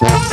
Bye.